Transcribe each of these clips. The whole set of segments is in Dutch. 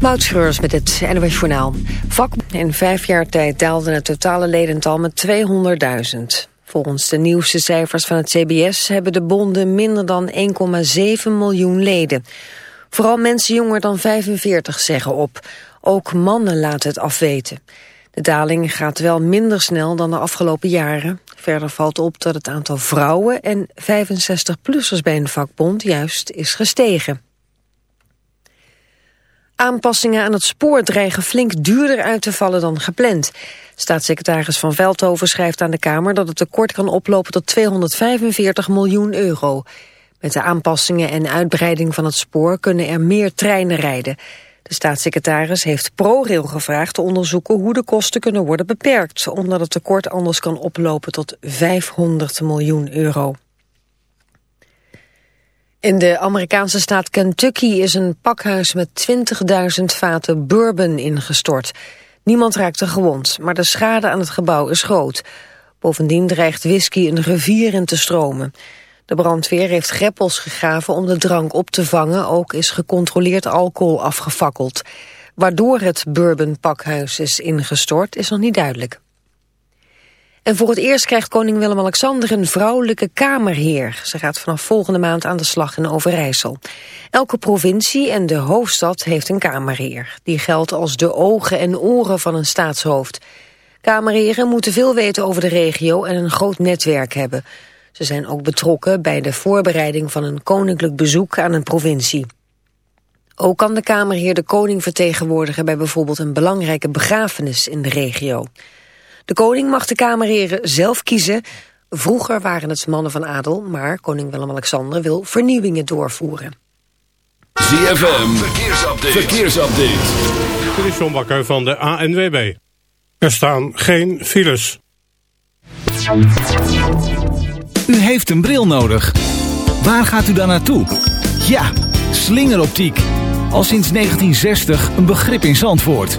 Moutschreurs met het NOS Journaal. Vak in vijf jaar tijd daalde het totale ledental met 200.000. Volgens de nieuwste cijfers van het CBS hebben de bonden minder dan 1,7 miljoen leden. Vooral mensen jonger dan 45 zeggen op. Ook mannen laten het afweten. De daling gaat wel minder snel dan de afgelopen jaren. Verder valt op dat het aantal vrouwen en 65-plussers bij een vakbond juist is gestegen. Aanpassingen aan het spoor dreigen flink duurder uit te vallen dan gepland. Staatssecretaris Van Veldhoven schrijft aan de Kamer dat het tekort kan oplopen tot 245 miljoen euro. Met de aanpassingen en uitbreiding van het spoor kunnen er meer treinen rijden. De staatssecretaris heeft ProRail gevraagd te onderzoeken hoe de kosten kunnen worden beperkt, omdat het tekort anders kan oplopen tot 500 miljoen euro. In de Amerikaanse staat Kentucky is een pakhuis met 20.000 vaten bourbon ingestort. Niemand raakte gewond, maar de schade aan het gebouw is groot. Bovendien dreigt whisky een rivier in te stromen. De brandweer heeft greppels gegraven om de drank op te vangen. Ook is gecontroleerd alcohol afgefakkeld. Waardoor het bourbonpakhuis is ingestort is nog niet duidelijk. En voor het eerst krijgt koning Willem-Alexander een vrouwelijke kamerheer. Ze gaat vanaf volgende maand aan de slag in Overijssel. Elke provincie en de hoofdstad heeft een kamerheer. Die geldt als de ogen en oren van een staatshoofd. Kamerheren moeten veel weten over de regio en een groot netwerk hebben. Ze zijn ook betrokken bij de voorbereiding van een koninklijk bezoek aan een provincie. Ook kan de Kamerheer de koning vertegenwoordigen bij bijvoorbeeld een belangrijke begrafenis in de regio. De koning mag de Kamerheren zelf kiezen. Vroeger waren het mannen van adel, maar koning Willem-Alexander wil vernieuwingen doorvoeren. ZFM, verkeersupdate. verkeersupdate. Dit is John Bakker van de ANWB. Er staan geen files. U heeft een bril nodig. Waar gaat u dan naartoe? Ja, slingeroptiek. Al sinds 1960 een begrip in Zandvoort.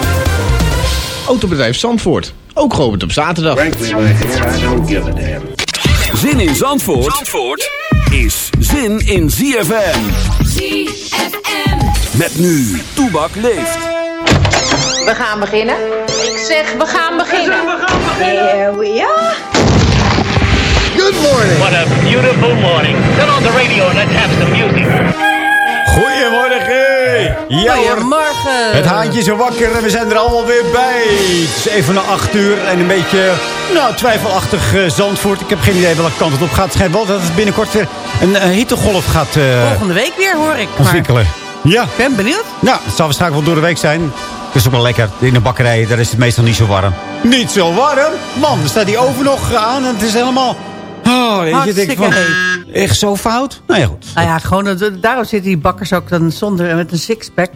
Autobedrijf Zandvoort, ook geopend op zaterdag. Zin in Zandvoort, Zandvoort is zin in ZFM. ZFM. Met nu, Toebak leeft. We gaan beginnen. Ik zeg, we gaan beginnen. We gaan beginnen. Here we are. Good morning. What a beautiful morning. Turn on the radio and let's have some music. Goedemorgen! Ja Goedemorgen. het haantje is wakker en we zijn er allemaal weer bij. Het is even na acht uur en een beetje nou, twijfelachtig eh, Zandvoort. Ik heb geen idee welke kant het op gaat. Het schijnt wel dat het binnenkort weer een eh, hittegolf gaat eh, Volgende week weer, hoor ik. Maar ontwikkelen. Ja, ik ben benieuwd. nou, het zal waarschijnlijk wel door de week zijn. Het is ook wel lekker. In de bakkerij, daar is het meestal niet zo warm. Niet zo warm? Man, er staat die oven nog aan en het is helemaal... Oh, weet je, denk van, echt zo fout? Nou ja, goed. Nou ja, gewoon, daarom zitten die bakkers ook dan zonder, met een sixpack.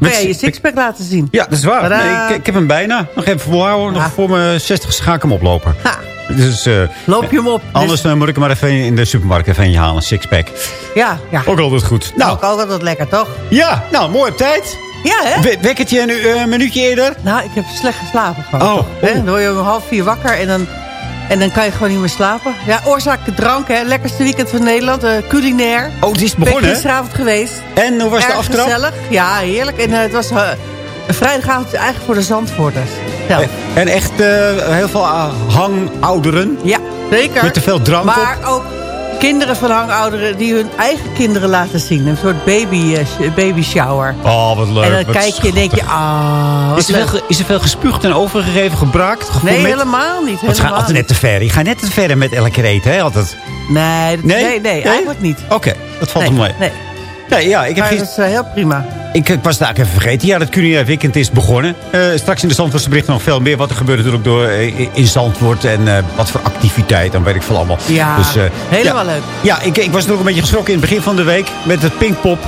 Met jij je sixpack? laten zien? Ja, dat is waar. Nee, ik, ik heb hem bijna. Nog even volhouden. Nog voor mijn 60 ga ik hem oplopen. Ha, Dus, eh, loop je hem op. Anders Dus- eh, moet ik hem maar even in de supermarkt even eentje halen. Een sixpack. ja, ja. Ook altijd goed. Nou, Nou, ook altijd lekker, toch? ja, nou, mooi op tijd. Ja, hè? We je een, eh, een minuutje eerder? Nou, ik heb slecht geslapen gewoon. Oh, hè? oh. Dan word je om half vier wakker en dan... En dan kan je gewoon niet meer slapen. Ja, oorzaak drank, hè. Lekkerste weekend van Nederland. eh, culinair. Oh, het is begonnen, hè? gisteravond geweest. En hoe was de aftrap? gezellig. Ja, heerlijk. En eh, het was eh, een vrijdagavond eigenlijk voor de Zandvoorters. Zelf. En echt heel veel hangouderen. Ja, zeker. Met te veel drank Maar ook kinderen van hangouderen die hun eigen kinderen laten zien. Een soort baby, eh, baby shower. Oh, wat leuk. en dan kijk je en denk je, ah, Is er, veel, is er veel gespuugd en overgegeven, gebraakt? Nee, helemaal niet. Want ze gaan altijd net te ver. Je gaat net te ver met elke keer eten, hè? Altijd. Nee, dat- nee, nee, eigenlijk niet. Oké, dat valt nee, mee. Nee, Nee, ja, ik, heb maar dat is eh, heel prima. Ik, ik was het eigenlijk even vergeten. Ja, dat culinair weekend is begonnen. Eh, straks in de Zandvoortse berichten nog veel meer. Wat er gebeurt natuurlijk door, eh, in Zandvoort. En eh, wat voor activiteit. Dan weet ik veel allemaal. Ja, Dus, eh, helemaal ja. leuk. Ja, ik, ik was natuurlijk een beetje geschrokken in het begin van de week. Met het Pinkpop.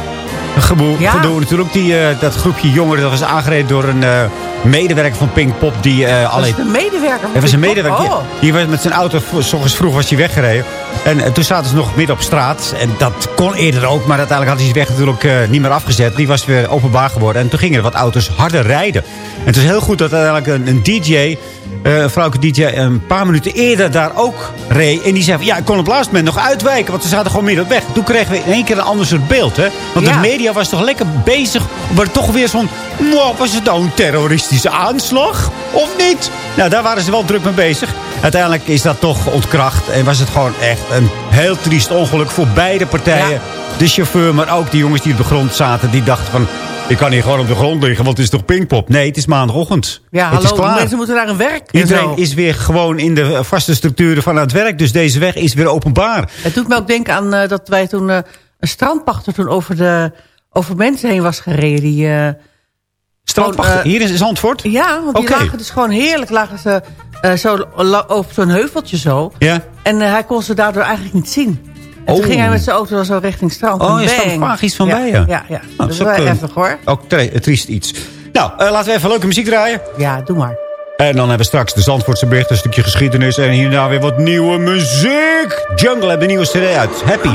Geboe, Ja. gedoe natuurlijk. Die, eh, dat groepje jongeren dat was aangereden door een eh, medewerker van Pinkpop. Die Dat alleen een medewerker. hij was een medewerker. Oh. Die, die was met zijn auto, v- s ochtends vroeg was hij weggereden. En toen zaten ze nog midden op straat. En dat kon eerder ook. Maar uiteindelijk had hij weg natuurlijk niet meer afgezet. Die was weer openbaar geworden. En toen gingen er wat auto's harder rijden. En het is heel goed dat uiteindelijk een, een DJ... eh, een vrouwelijke DJ een paar minuten eerder daar ook reed. En die zei van, ja, ik kon op het laatste moment nog uitwijken. Want ze zaten gewoon midden op weg. Toen kregen we in één keer een ander soort beeld. Hè? Want Ja. de media was toch lekker bezig. Maar toch weer zo'n... "Mwah, Was het nou een terroristische aanslag? Of niet? Nou, daar waren ze wel druk mee bezig. Uiteindelijk is dat toch ontkracht. En was het gewoon echt een heel triest ongeluk voor beide partijen. Ja. De chauffeur, maar ook die jongens die op de grond zaten. Die dachten van, ik kan hier gewoon op de grond liggen. Want het is toch Pinkpop? Nee, het is maandagochtend. Ja, het is hallo, klaar. mensen moeten naar hun werk. en Iedereen zo. is weer gewoon in de vaste structuren van het werk. Dus deze weg is weer openbaar. Het doet me ook denken aan eh, dat wij toen... eh, een strandpachter toen over, de, over mensen heen was gereden. Die, eh, Strandpachter, hier in Zandvoort? ja, want die lagen dus gewoon heerlijk lagen ze, eh, zo, op zo'n heuveltje zo. Ja. En hij kon ze daardoor eigenlijk niet zien. En Oh. toen ging hij met zijn auto zo richting het strand. Oh, je staat iets van ja, bij je. Ja, ja. Nou, dat is wel kun- even hoor. Ook tri- triest iets. Nou, eh, laten we even leuke muziek draaien. Ja, doe maar. En dan hebben we straks de Zandvoortse bericht, een stukje geschiedenis. En hierna weer wat nieuwe muziek. Jungle heeft een nieuwe cd uit. Happy.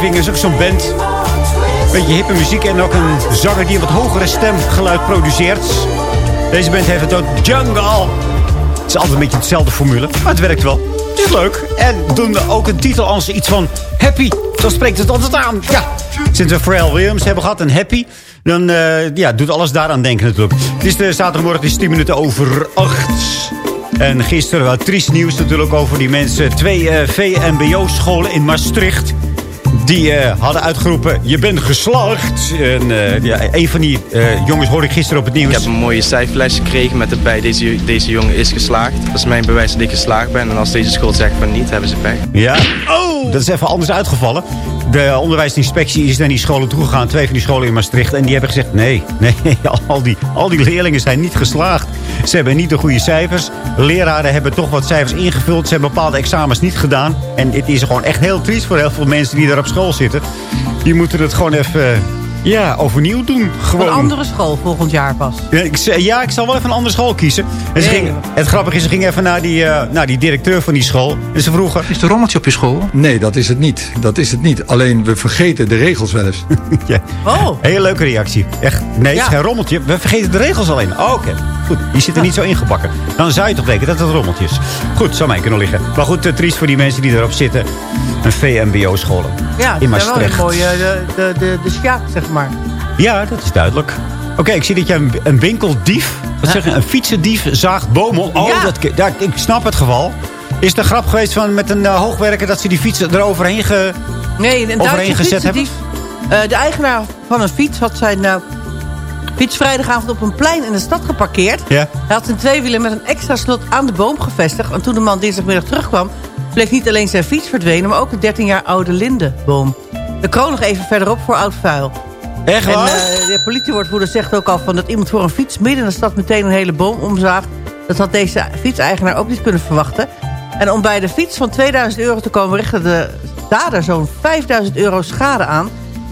Everything is ook zo'n band. Beetje hippe muziek en ook een zanger die een wat hogere stemgeluid produceert. Deze band heeft het ook Jungle. Het is altijd een beetje hetzelfde formule, maar het werkt wel. Het is leuk. En doen we ook een titel als iets van happy. Dan spreekt het altijd aan. Ja, sinds we Pharrell Williams hebben gehad en happy... dan eh, ja, doet alles daaraan denken natuurlijk. Het is zaterdagmorgen, is 10 minuten over 8. En gisteren wat triest nieuws natuurlijk over die mensen. Twee eh, VMBO-scholen in Maastricht. Die eh, hadden uitgeroepen, je bent geslaagd. En eh, ja, een van die eh, jongens hoorde ik gisteren op het nieuws. Ik heb een mooie cijferlijst gekregen met erbij deze, deze jongen is geslaagd. Dat is mijn bewijs dat ik geslaagd ben. En als deze school zegt van niet, hebben ze pech. Ja, oh, dat is even anders uitgevallen. De onderwijsinspectie is naar die scholen toegegaan. Twee van die scholen in Maastricht. En die hebben gezegd, nee, nee, al die, al die leerlingen zijn niet geslaagd. Ze hebben niet de goede cijfers. Leraren hebben toch wat cijfers ingevuld. Ze hebben bepaalde examens niet gedaan. En het is gewoon echt heel triest voor heel veel mensen die daar op school zitten. Die moeten het gewoon even ja, overnieuw doen. Gewoon. Een andere school volgend jaar pas. Ja ik, ja, ik zal wel even een andere school kiezen. En ze Nee. ging, het grappige is, ze ging even naar die, eh, naar die directeur van die school. En ze vroegen... Is er rommeltje op je school? Nee, dat is het niet. Dat is het niet. Alleen we vergeten de regels wel eens. ja. Oh. Hele leuke reactie. Echt, nee, het is Ja. geen rommeltje. We vergeten de regels alleen. Oh, oké. Goed, die zitten niet zo ingebakken. Dan zou je toch denken dat het een rommeltje is. Goed, zou mij kunnen liggen. Maar goed, eh, triest voor die mensen die erop zitten. Een VMBO-scholen Ja, in is wel een mooie, de, de, de, de sjaak, zeg maar. Ja, dat is duidelijk. Oké, ik zie dat jij een, een winkeldief... Wat zeg je? Een fietsendief zaagt bomen. Oh, Ja. dat, ik snap het geval. Is een grap geweest van met een eh, hoogwerker... dat ze die fietsen eroverheen ge... Nee, een Overheen gezet fietsendief. Eh, de eigenaar van een fiets had zijn eh, fiets vrijdagavond op een plein in de stad geparkeerd. Hij had zijn tweewielen met een extra slot aan de boom gevestigd. En toen de man dinsdagmiddag terugkwam... bleek niet alleen zijn fiets verdwenen... maar ook de 13 jaar oude lindenboom. De kroon nog even verderop voor oud vuil. Echt En waar? eh, de politiewoordvoerder zegt ook al van dat iemand voor een fiets midden in de stad meteen een hele boom omzaagt. Dat had deze fietseigenaar ook niet kunnen verwachten. En om bij de fiets van 2000 euro te komen richtte de dader zo'n 5000 euro schade aan.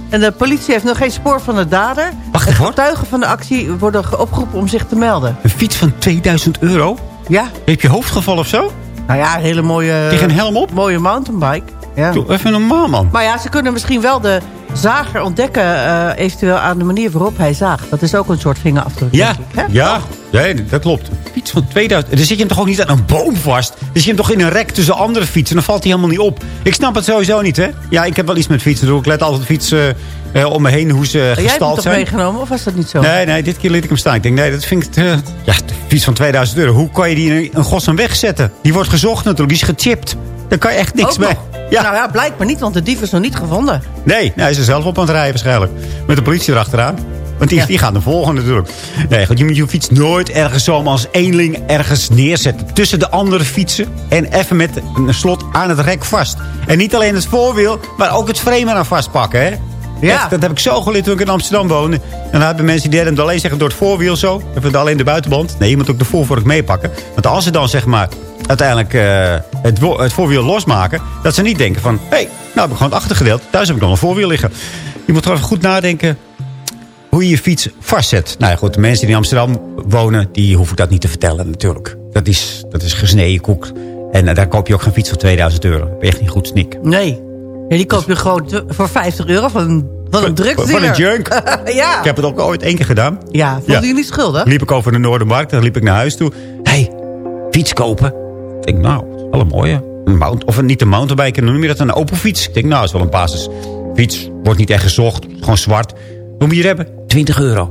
En de politie heeft nog geen spoor van de dader. Wacht even. Getuigen van de actie worden ge- opgeroepen om zich te melden. Een fiets van 2000 euro? Ja, Heb je hoofdgeval of zo? nou ja, een hele mooie, Tegen een helm op? mooie mountainbike. Ja. Doe even normaal, man. Maar ja, ze kunnen misschien wel de zager ontdekken... eh, eventueel aan de manier waarop hij zaagt. Dat is ook een soort vingerafdruk, Ja, ik. Hè? ja, nee, dat klopt. Een fiets van 2000. Dan zit je hem toch ook niet aan een boom vast? Dan zit je hem toch in een rek tussen andere fietsen. Dan valt hij helemaal niet op. Ik snap het sowieso niet, hè? Ja, ik heb wel iets met fietsen. Doe. Ik let altijd op fietsen eh, om me heen hoe ze Jij hebt hem gestald toch zijn. meegenomen, of was dat niet zo? Nee, nee, dit keer liet ik hem staan. Ik denk, nee, dat vind ik... te- ja, de fiets van 2000 euro. Hoe kan je die in een godsnaam wegzetten? Die wordt gezocht natuurlijk. Die is gechipt. Daar kan je echt niks Ook mee. Ja. Nou ja, blijkbaar niet, want de dief is nog niet gevonden. Nee, nou, hij is er zelf op aan het rijden waarschijnlijk. Met de politie erachteraan. Want die, Ja. die gaat hem volgen natuurlijk. Nee, goed, je moet je fiets nooit ergens zomaar als eenling ergens neerzetten. Tussen de andere fietsen. En even met een slot aan het rek vast. En niet alleen het voorwiel, maar ook het frame eraan vastpakken. Hè? Ja. Echt, dat heb ik zo geleerd toen ik in Amsterdam woonde. En dan hebben mensen die hem alleen zeggen door het voorwiel zo. Even alleen de buitenband. Nee, je moet ook de voorvork meepakken. Want als ze dan zeg maar uiteindelijk eh, het, het voorwiel losmaken... dat ze niet denken van... hé, hey, nou heb ik gewoon het achtergedeelte. Thuis heb ik nog een voorwiel liggen. Je moet gewoon goed nadenken hoe je je fiets vastzet. Nou ja, goed, de mensen die in Amsterdam wonen... die hoef ik dat niet te vertellen natuurlijk. Dat is, dat is gesneden koek. En eh, daar koop je ook geen fiets voor 2000 euro. Ben je echt niet goed snik. Nee. Ja, die koop je gewoon te- voor 50 euro van een, van een drugsdealer. Van een junk. ja. Ik heb het ook ooit één keer gedaan. Ja, voelde Ja. niet schuldig? liep ik over de Noordermarkt. Dan liep ik naar huis toe. Hé, hey, fiets kopen. Ik denk, nou, dat is wel een mooie. Een mount, of een, niet een mountainbike, noem je dat? Een open fiets. Ik denk, nou, dat is wel een basisfiets. Wordt niet echt gezocht. Gewoon zwart. Hoe moet je het hebben? 20 euro.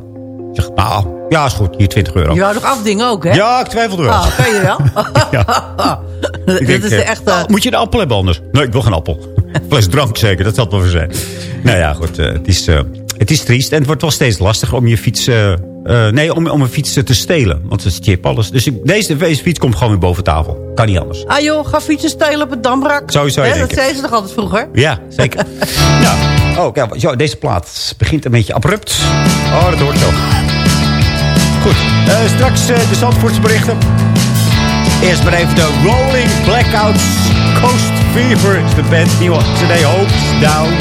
Ik zeg, nou, ja, is goed. Hier 20 euro. Je wou nog afdingen ook, hè? Ja, ik twijfelde wel. Oh, kan je wel? Ik Dit denk, is de eh, echte... moet je een appel hebben anders? Nee, ik wil geen appel. Fles drank zeker, dat zal het wel voor zijn. nou ja, goed. eh, het, is, eh, het is triest. En het wordt wel steeds lastiger om je fiets... eh, eh, nee, om, om een fiets eh, te stelen. Want is chip alles. Dus ik, deze, deze fiets komt gewoon weer boven tafel. Kan niet anders. Ah joh, ga fietsen stelen op het Damrak. Zo zou je Dat zeiden ze toch altijd vroeger? Ja, zeker. nou, oh, zo, deze plaat begint een beetje abrupt. Oh, dat hoort zo. Goed, eh, straks de Zandvoortse berichten. Eerst maar even de Rolling Blackouts Coast Fever is de band. Nieuwe CD Hopes Down.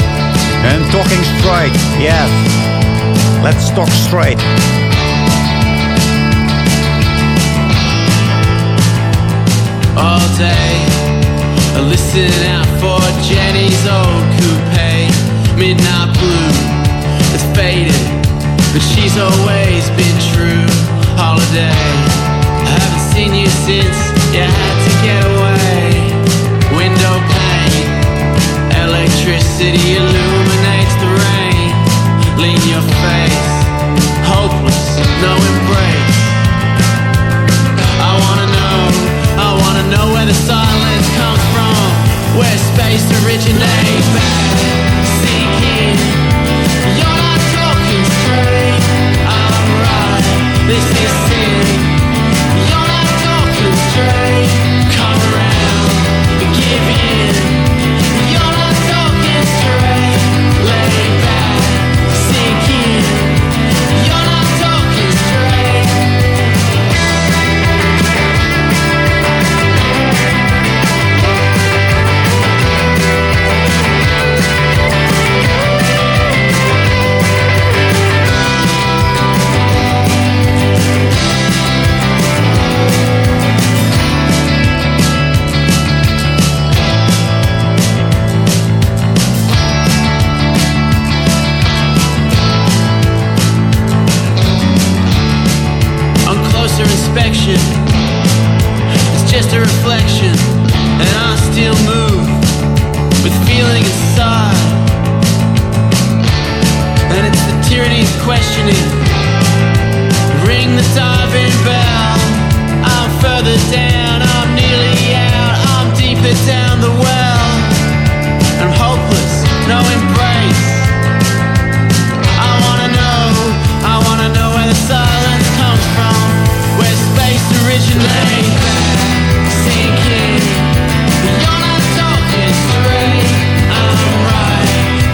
En Talking Straight. Yes. Let's talk straight. all day. I listen out for Jenny's old coupe, midnight blue. It's faded, but she's always been true. Holiday, I haven't seen you since you had to get away. Window pane, electricity.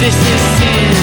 this is sin.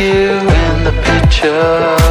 you in the picture.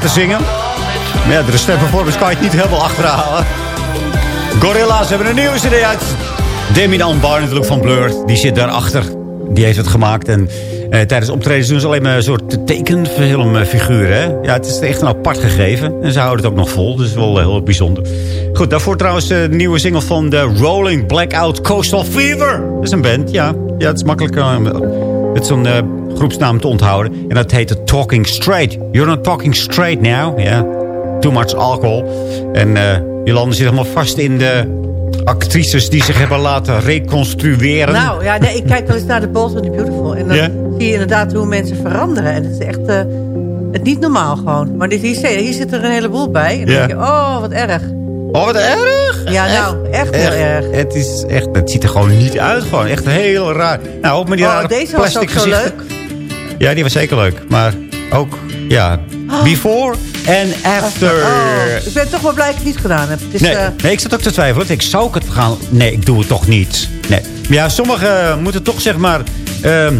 Te zingen. Maar ja, de stemperformance kan je het niet helemaal achterhalen. Gorilla's hebben een nieuwe CD uit. Damien Albarn natuurlijk van Blur. Die zit daarachter. Die heeft het gemaakt. En eh, tijdens optredens doen ze alleen maar een soort tekenfilmfiguren. Hè? Ja, het is echt een apart gegeven. En ze houden het ook nog vol. Dus wel eh, heel bijzonder. Goed, daarvoor trouwens eh, de nieuwe single van de Rolling Blackout Coastal Fever. Dat is een band, ja. Ja, het is makkelijk met zo'n groepsnaam te onthouden. En dat heet de Talking Straight. You're not talking straight now. Ja, too much alcohol. En eh Jolande zit helemaal vast in de actrices die zich hebben laten reconstrueren. Nou, ja, nee, ik kijk wel eens naar The Bold and the Beautiful. En dan zie je inderdaad hoe mensen veranderen. En het is echt eh, het niet normaal gewoon. Maar dit, hier, hier zit er een heleboel bij. En dan denk je, oh, wat erg. Oh, wat erg. Ja, nou, echt heel erg. Het, is echt, het ziet er gewoon niet uit. Gewoon echt heel raar. Nou, met die Oh, deze was ook zo leuk. Ja, die was zeker leuk. Maar ook, ja, before and after. Oh, ik ben toch wel blij dat ik het niet gedaan heb. Het is, Nee, eh, nee, ik zat ook te twijfelen. Ik zou ik het gaan... Nee, ik doe het toch niet. Nee. Ja, sommigen moeten toch zeg maar... ehm,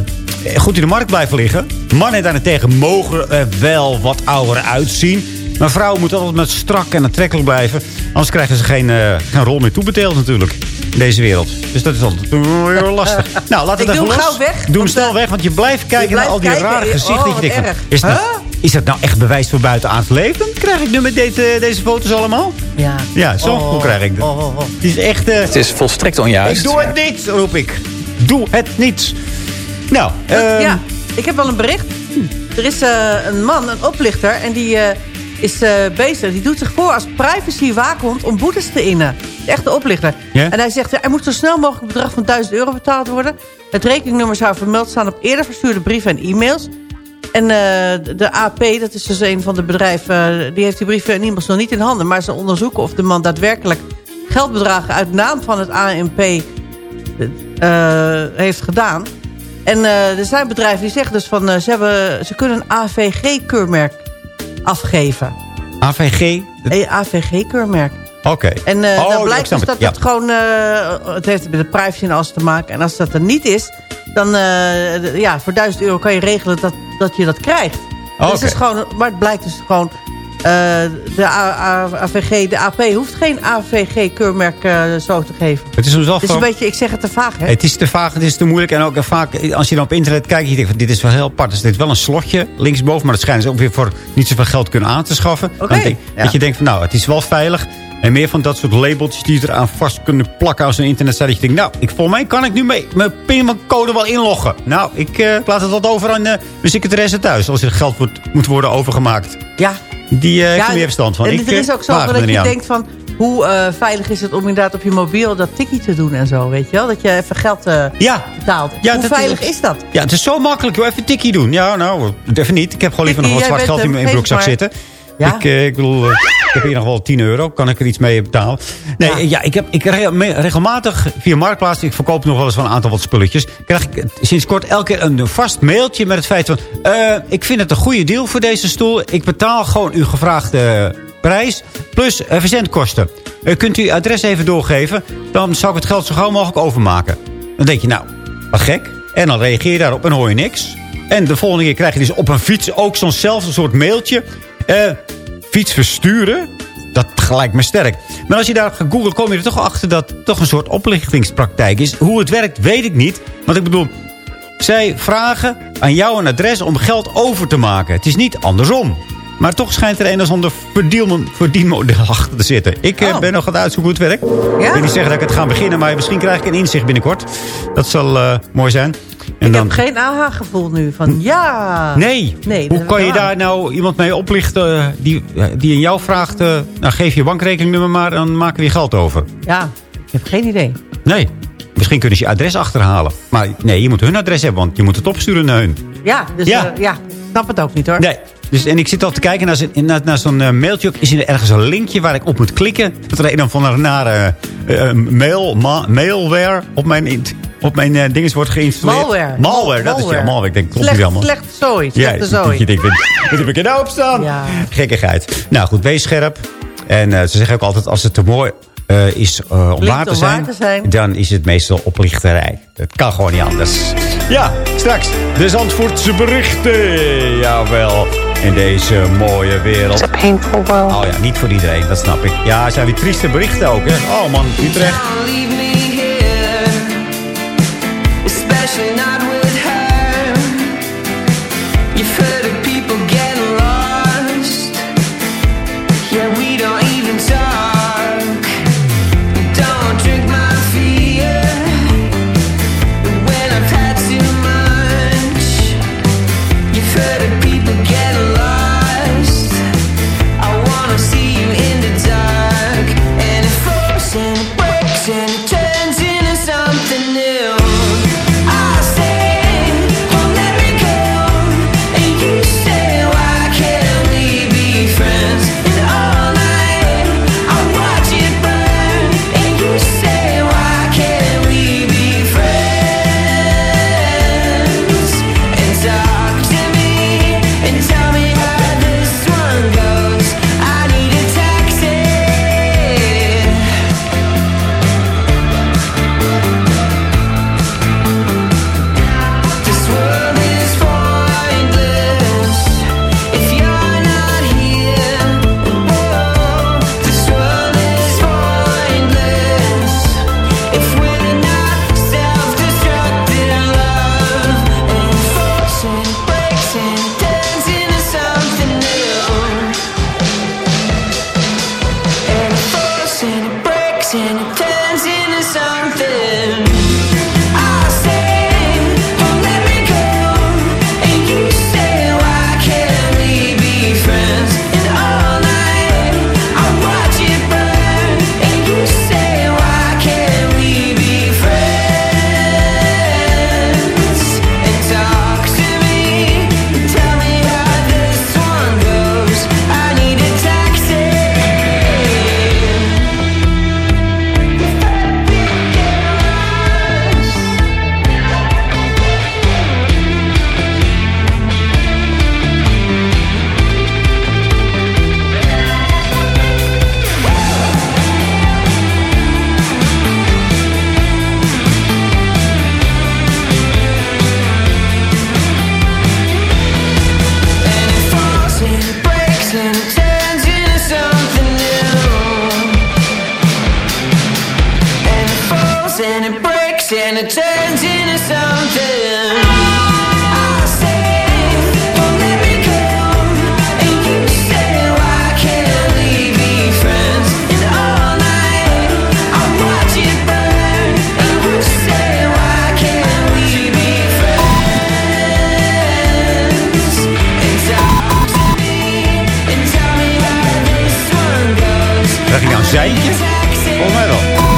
goed in de markt blijven liggen. Mannen daarentegen mogen er wel wat ouder uitzien. Maar vrouwen moeten altijd met strak en aantrekkelijk blijven. Anders krijgen ze geen, eh, geen rol meer toebedeeld natuurlijk. In deze wereld. Dus dat is altijd heel lastig. Nou, laat het Ik even doe hem los. gauw weg, Doe hem snel weg, want je blijft kijken blijft naar al die kijken. rare Oh, gezichten. dat je denkt, is, dat, Huh? is dat nou echt bewijs voor buiten aan het leven? Krijg ik nu met deze, deze foto's allemaal? Ja. Ja, zo Oh, hoe krijg ik dat. oh, oh, oh. Het is echt... eh, Het is volstrekt onjuist. ik doe het niet, roep ik. Doe het niet. Nou, ehm, ja, ik heb wel een bericht. Er is eh, een man, een oplichter, en die eh, is eh, bezig. Die doet zich voor als privacywaakhond om boetes te innen. De echte oplichter. Ja? En hij zegt, er moet zo snel mogelijk een bedrag van 1000 euro betaald worden. Het rekeningnummer zou vermeld staan op eerder verstuurde brieven en e-mails. En eh, de- AP, dat is dus een van de bedrijven... eh, die heeft die brieven en e-mails nog niet in handen. Maar ze onderzoeken of de man daadwerkelijk geldbedragen... uit naam van het ANP heeft gedaan. En er zijn bedrijven die zeggen dus van... ze, hebben, ze kunnen een AVG-keurmerk afgeven. AVG? Een AVG-keurmerk. Oké. En eh, Oh, dan blijkt dus dat het. het gewoon... eh, het heeft met de privacy en alles te maken. En als dat er niet is... dan eh, ja, voor 1000 euro kan je regelen dat, dat je dat krijgt. Oh, Dus het is gewoon, maar het blijkt dus gewoon... eh, de AVG, de AP hoeft geen AVG-keurmerk eh, zo te geven. Het is Het is een beetje, ik zeg het te vaag, hè? Het is te vaag, het is te moeilijk. En ook vaak, als je dan op internet kijkt, je denkt van, dit is wel heel apart. Er zit wel een slotje linksboven, maar dat schijnen ze ook weer voor niet zoveel geld kunnen aan te schaffen. Oké, Dan denk- ja. Dat je denkt van, nou, het is wel veilig. En meer van dat soort labeltjes die je eraan vast kunnen plakken als een internetsite. Dat je denkt, nou, ik, volgens mij kan ik nu mee, mijn pincode wel inloggen. Nou, ik eh, laat het wat over aan eh, mijn secretaresse thuis. Als er geld wordt, moet worden overgemaakt. Ja. Die heeft Ja, er meer verstand van. En ik er is eh, ook zo dat je aan. denkt van... hoe eh, veilig is het om inderdaad op je mobiel dat tikkie te doen en zo, weet je wel? Dat je even geld Ja. betaalt. Ja, hoe veilig is- is, dat? Ja, het is zo makkelijk. Even tikkie doen. Ja, nou, even niet. Ik heb gewoon liever nog wat zwart geld in mijn broekzak zitten. Ja. Ik, eh, ik bedoel, eh, ik heb hier nog wel 10 euro. Kan ik er iets mee betalen? Nee, ja, ik heb ik regelmatig via Marktplaats... ik verkoop nog wel eens van een aantal wat spulletjes... krijg ik sinds kort elke keer een vast mailtje met het feit van... eh, ik vind het een goede deal voor deze stoel. Ik betaal gewoon uw gevraagde prijs... plus verzendkosten. Kunt u uw adres even doorgeven? Dan zou ik het geld zo gauw mogelijk overmaken. Dan denk je, nou, wat gek. En dan reageer je daarop en hoor je niks. En de volgende keer krijg je dus op een fiets ook zo'nzelfde soort mailtje. Eh, fiets versturen, dat gelijkt me sterk. Maar als je daar gegoogeld, kom je er toch achter dat het toch een soort oplichtingspraktijk is. Hoe het werkt, weet ik niet. Want ik bedoel, zij vragen aan jou een adres om geld over te maken. Het is niet andersom. Maar toch schijnt er een of ander verdienmo- verdienmodel achter te zitten. Ik eh, Oh. ben nog aan het uitzoeken hoe het werkt. Ik wil niet zeggen dat ik het ga beginnen, maar misschien krijg ik een inzicht binnenkort. Dat zal eh, mooi zijn. En ik dan... heb geen aha-gevoel nu van ja. Nee. Hoe kan je daar nou iemand mee oplichten eh, die, die in jou vraagt... nou, geef je bankrekeningnummer maar, dan maken we je geld over. Ja, ik heb geen idee. Nee. Misschien kunnen ze je adres achterhalen. Maar nee, je moet hun adres hebben, want je moet het opsturen naar hun. Ja, dus Ja. ja. ja, snap het ook niet hoor. Nee. Dus, en ik zit al te kijken naar, zo'n- naar, naar zo'n eh, mailtje. Is er ergens een linkje waar ik op moet klikken? Dat er een of andere nare eh, eh, mail, ma- mailware op mijn, op mijn eh, dinges wordt geïnstalleerd. Malware. Malware, dat is ja, Malware. Ik denk, klopt Slecht, niet allemaal. slecht zooi. Ja, zooi. je denkt, wat heb ik er nou op staan? Ja. Gekkigheid. Nou goed, wees scherp. En ze zeggen ook altijd, als het te mooi eh, is eh, om, waar te, zijn, te zijn. dan is het meestal oplichterij. Dat kan gewoon niet anders. Ja, straks de Zandvoortse berichten. Jawel, in deze mooie wereld. Oh ja, niet voor iedereen, dat snap ik. Ja, er zijn weer trieste berichten ook, hè. Oh man, Utrecht. Leave me here, especially not tell me how this one goes. Krijg je nou een zijntje? Volgens mij wel.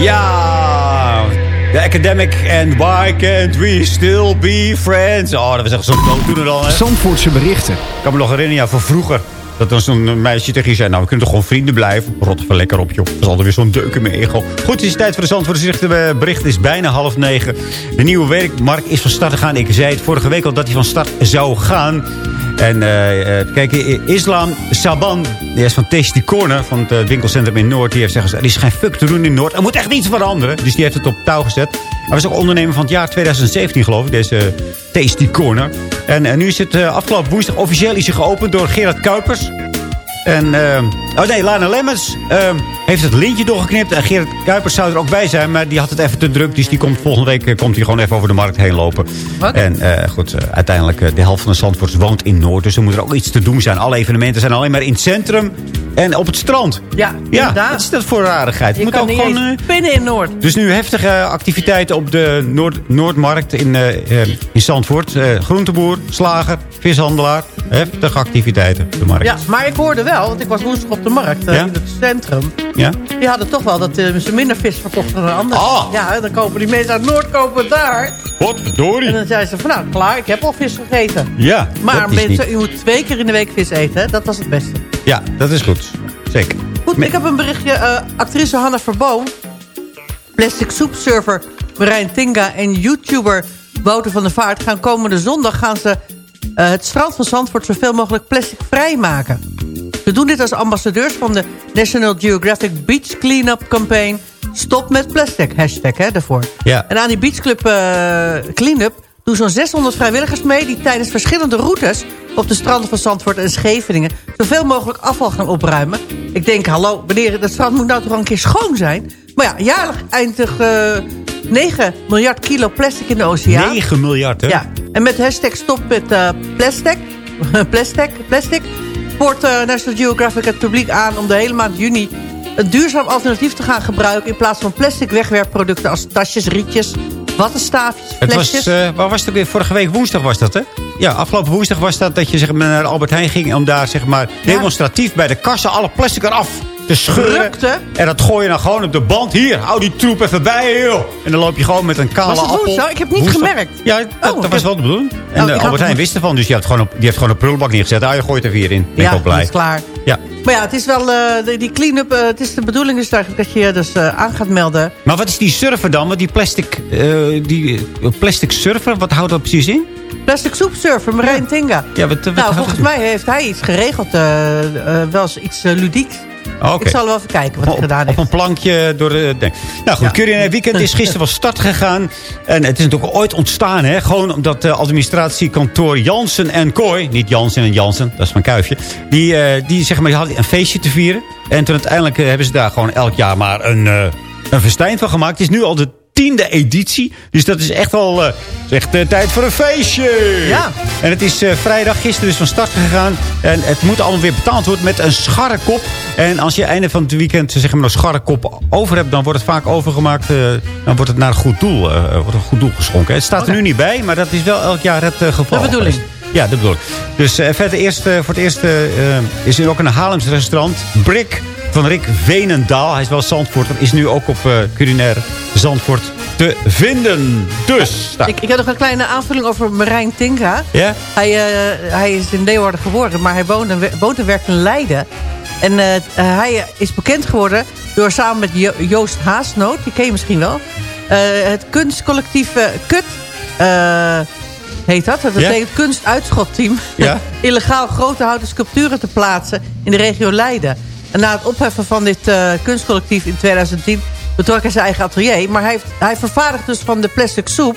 Ja, de academic and why can't we still be friends? Oh, dat was echt zo'n dooddoener dan, hè? Zandvoortse berichten. Ik kan me nog herinneren, ja, van vroeger. Dat dan zo'n meisje tegen je zei, nou, we kunnen toch gewoon vrienden blijven? Rot even lekker op, joh. Dat is altijd weer zo'n deuk in mijn ego. Goed, het is tijd voor de Zandvoortse bericht. Het is bijna half negen. De nieuwe werkmarkt is van start gegaan. Ik zei het vorige week al dat hij van start zou gaan. En eh, eh, kijk, Islam Saban, die is van Tasty Corner, van het eh, winkelcentrum in Noord. Die heeft gezegd, er is geen fuck te doen in Noord. Er moet echt iets veranderen. Dus die heeft het op touw gezet. Hij was ook ondernemer van het jaar 2017, geloof ik, deze Tasty Corner. En, en nu is het afgelopen woensdag officieel is geopend door Gerard Kuipers. En, eh, oh nee, Lana Lemmens eh, heeft het lintje doorgeknipt. En Gerard Kuipers zou er ook bij zijn, maar die had het even te druk. Dus die komt volgende week eh, komt hij gewoon even over de markt heen lopen. En eh, goed, eh, uiteindelijk, de helft van de Zandvoorts woont in Noord. Dus er moet er ook iets te doen zijn. Alle evenementen zijn alleen maar in het centrum en op het strand. Ja, Ja, inderdaad. wat is dat voor rarigheid? Je moet kan ook niet gewoon, eens pinnen in Noord. dus nu heftige activiteiten op de Noord Noordmarkt in, in Zandvoort. Groenteboer, slager, vishandelaar. heftige activiteiten op de markt. Ja, maar ik hoorde wel, want ik was woensdag op de markt eh, Ja? in het centrum. Ja? Die hadden toch wel dat eh, ze minder vis verkochten dan anders. Ah. Ja, dan kopen die mensen uit Noord kopen daar. Wat En verdorie. dan zeiden ze van nou, klaar, ik heb al vis gegeten. Ja, Maar dat is mensen, niet- u moet twee keer in de week vis eten. hè? Dat was het beste. Ja, dat is goed. Zeker. Goed, ik heb een berichtje. eh, actrice Hanna Verboom, plastic soepsurfer Marijn Tinga en YouTuber Wouter van der Vaart... gaan komende zondag gaan ze het strand van Zandvoort zoveel mogelijk plastic maken. Ze doen dit als ambassadeurs van de National Geographic Beach Cleanup Campaign... Stop met plastic, hashtag hè, daarvoor. Ja. En aan die beachclub eh Cleanup doen zo'n 600 vrijwilligers mee... die tijdens verschillende routes op de stranden van Zandvoort en Scheveningen... zoveel mogelijk afval gaan opruimen. Ik denk, hallo, meneer, dat strand moet nou toch een keer schoon zijn? Maar ja, jaarlijks eindigt eh 9 miljard kilo plastic in de oceaan. 9 miljard, hè? Ja, en met hashtag stop met eh, plastic, plastic, plastic... spoort eh, National Geographic het publiek aan om de hele maand juni... een duurzaam alternatief te gaan gebruiken... in plaats van plastic wegwerpproducten als tasjes, rietjes, wattenstaafjes, Het flesjes. was, eh, waar was het weer? Vorige week woensdag was dat, hè? Ja, afgelopen woensdag was dat dat je zeg maar, naar Albert Heijn ging... om daar zeg maar, demonstratief bij de kassen alle plastic eraf te scheuren. Rukte. En dat gooi je dan gewoon op de band. Hier, hou die troep even bij, joh. En dan loop je gewoon met een kale Was het appel. Ik heb niet Woensdag. gemerkt. Ja, dat, Oh, dat ik was heb- wel de bedoeling. En Oh, de ik had Albert Heijn wist ervan, dus die, had gewoon op, die heeft gewoon een prullenbak neergezet. Ah, je gooit er weer in. Ben ik ja, ook blij. is klaar. Ja. Maar ja, het is wel, eh, de- die clean-up, eh, het is de bedoeling dus eigenlijk dat je je dus aan gaat melden. Maar wat is die surfer dan? Want die plastic, die, plastic surfer, wat houdt dat precies in? Plastic soepsurfer, Marijn Tinga. Ja, wat, wat nou, volgens mij heeft hij iets geregeld. wel eens iets ludieks. Ik zal wel even kijken wat op, gedaan op heeft. een plankje door de... Nee. Nou goed, Ja. Culinair Weekend is gisteren van start gegaan. En het is natuurlijk ooit ontstaan, hè. Gewoon omdat de administratiekantoor Jansen en Kooi... Niet Jansen en Jansen, dat is mijn kuifje. Die, eh, die, zeg maar, hadden een feestje te vieren. En toen uiteindelijk eh, hebben ze daar gewoon elk jaar maar een, eh, een festijn van gemaakt. Het is nu al de tiende editie. Dus dat is echt wel is echt, eh, tijd voor een feestje. Ja. En het is eh, vrijdag gisteren dus van start gegaan. En het moet allemaal weer betaald worden met een scharrekop. En als je einde van het weekend zeg maar, een scharrekop over hebt... dan wordt het vaak overgemaakt. dan wordt het naar een goed doel, wordt een goed doel geschonken. Het staat er nu niet bij, maar dat is wel elk jaar het geval. De bedoeling. Ja, de bedoeling. Dus eh, verder eerst, voor het eerst is er ook een Haarlems restaurant. Brick van Rick Venendaal. Hij is wel Zandvoorter. Is nu ook op eh culinair Zandvoort te vinden. Dus, nou, Ik, ik heb nog een kleine aanvulling over Marijn Tinga. ja? Hij, eh, hij is in Leeuwarden geboren, maar hij woont en, we- woont en werkt in Leiden. En eh, hij is bekend geworden door samen met Jo- Joost Haasnoot, die ken je misschien wel... het kunstcollectief KUT heet dat. Dat betekent kunstuitschotteam. Ja. Illegaal grote houten sculpturen te plaatsen in de regio Leiden. En na het opheffen van dit eh, kunstcollectief in 2010 betrok hij zijn eigen atelier. Maar hij, heeft, hij vervaardigt dus van de plastic soep...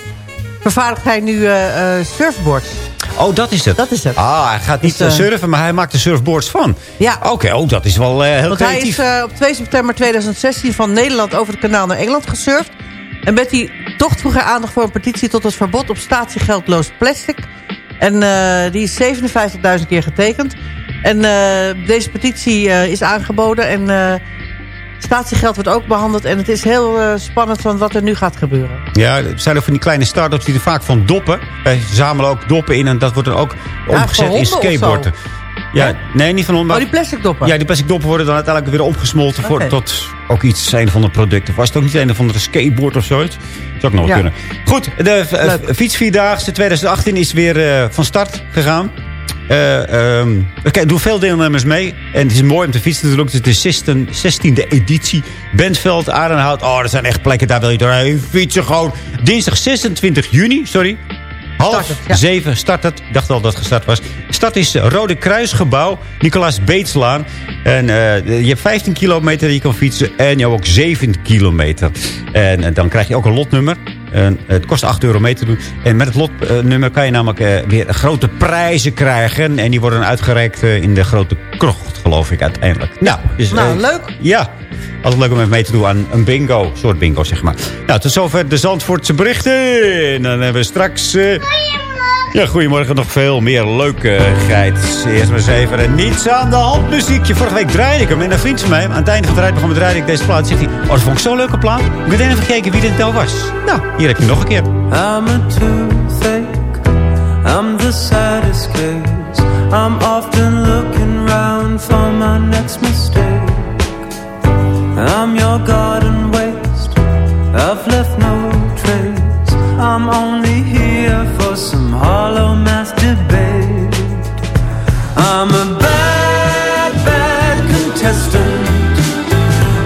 vervaardigt hij nu eh, surfboards. Oh, dat is het. Dat is het. Ah, hij gaat niet Dus, surfen, maar hij maakt er surfboards van. Ja. Oké, oh, dat is wel heel Want hij is op 2 september 2016 van Nederland over het kanaal naar Engeland gesurfd. En met die tocht vroeg hij aandacht voor een petitie tot het verbod op statiegeldloos plastic. En die is 57.000 keer getekend. En eh, deze petitie eh, is aangeboden en eh, statiegeld wordt ook behandeld. En het is heel spannend van wat er nu gaat gebeuren. Ja, er zijn ook van die kleine start-ups die er vaak van doppen. Wij zamelen ook doppen in en dat wordt dan ook omgezet in skateboarden. Ja, nee, niet van honden. Oh, maar- die plastic doppen. Ja, die plastic doppen worden dan uiteindelijk weer omgesmolten voor, tot ook iets een van de producten. Was het ook niet een van de skateboard of zoiets? Zou ook nog wel Ja. kunnen. Goed, de fietsvierdaagse 2018 is weer van start gegaan. Eh ehm, Oké, doen veel deelnemers mee. En het is mooi om te fietsen natuurlijk. Het is de 16 16e editie. Bentveld, Arenhout. Oh, er zijn echt plekken. Daar wil je doorheen fietsen. Gewoon dinsdag 26 juni. Sorry. Half Start het, ja. zeven start het. Ik dacht al dat het gestart was. Start is Rode Kruisgebouw. Nicolaas Beetslaan. En eh, je hebt 15 kilometer die je kan fietsen. En je hebt ook 7 kilometer. En eh, dan krijg je ook een lotnummer. En het kost 8 euro mee te doen. En met het lotnummer kan je namelijk eh, weer grote prijzen krijgen. En die worden uitgereikt eh, in de grote krocht, geloof ik, uiteindelijk. Nou, dus, Nou, eh, leuk. Ja, altijd leuk om even mee te doen aan een bingo. Een soort bingo, zeg maar. Nou, tot zover de Zandvoortse berichten. En dan hebben we straks... eh, ja, goedemorgen. Nog veel meer leukigheid. Eerst maar eens even een niets aan de hand muziekje. Vorige week draaide ik hem en een vriend van mij. Aan het einde van het rijprogramma draaide ik deze plaat. Zegt hij, oh, dat vond ik zo'n leuke plaat. Ik meteen even kijken wie dit nou was. Nou, hier heb je nog een keer. I'm a toothache. I'm the saddest case. I'm often looking round for my next mistake. I'm your garden waste. I've left no trace. I'm only here for some hollow mass debate. I'm a bad, bad contestant.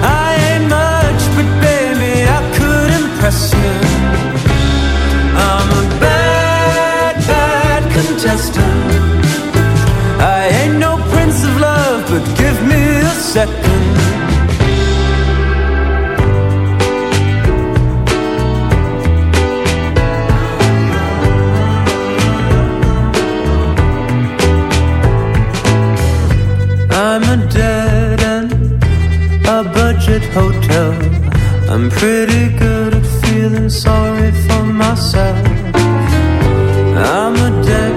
I ain't much, but baby, I could impress you. I'm a bad, bad contestant. I ain't no prince of love, but give me a second. Hotel. I'm pretty good at feeling sorry for myself. I'm a deck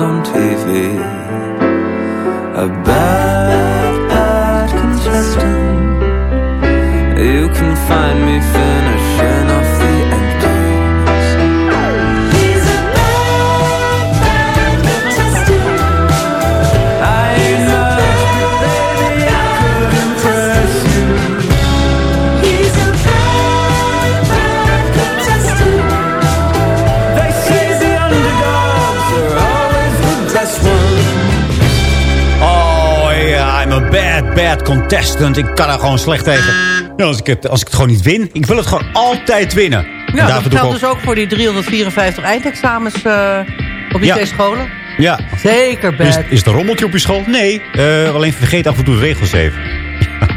on TV. Bad, contestant. Ik kan er gewoon slecht tegen. Ja, als, ik het, als ik het gewoon niet win. Ik wil het gewoon altijd winnen. En Ja, dat geldt dus ook voor die 354 eindexamens eh, op die Ja. twee scholen. Ja. Zeker bad. Is, is er rommeltje op je school? Nee. eh, alleen vergeet af en toe de regels even.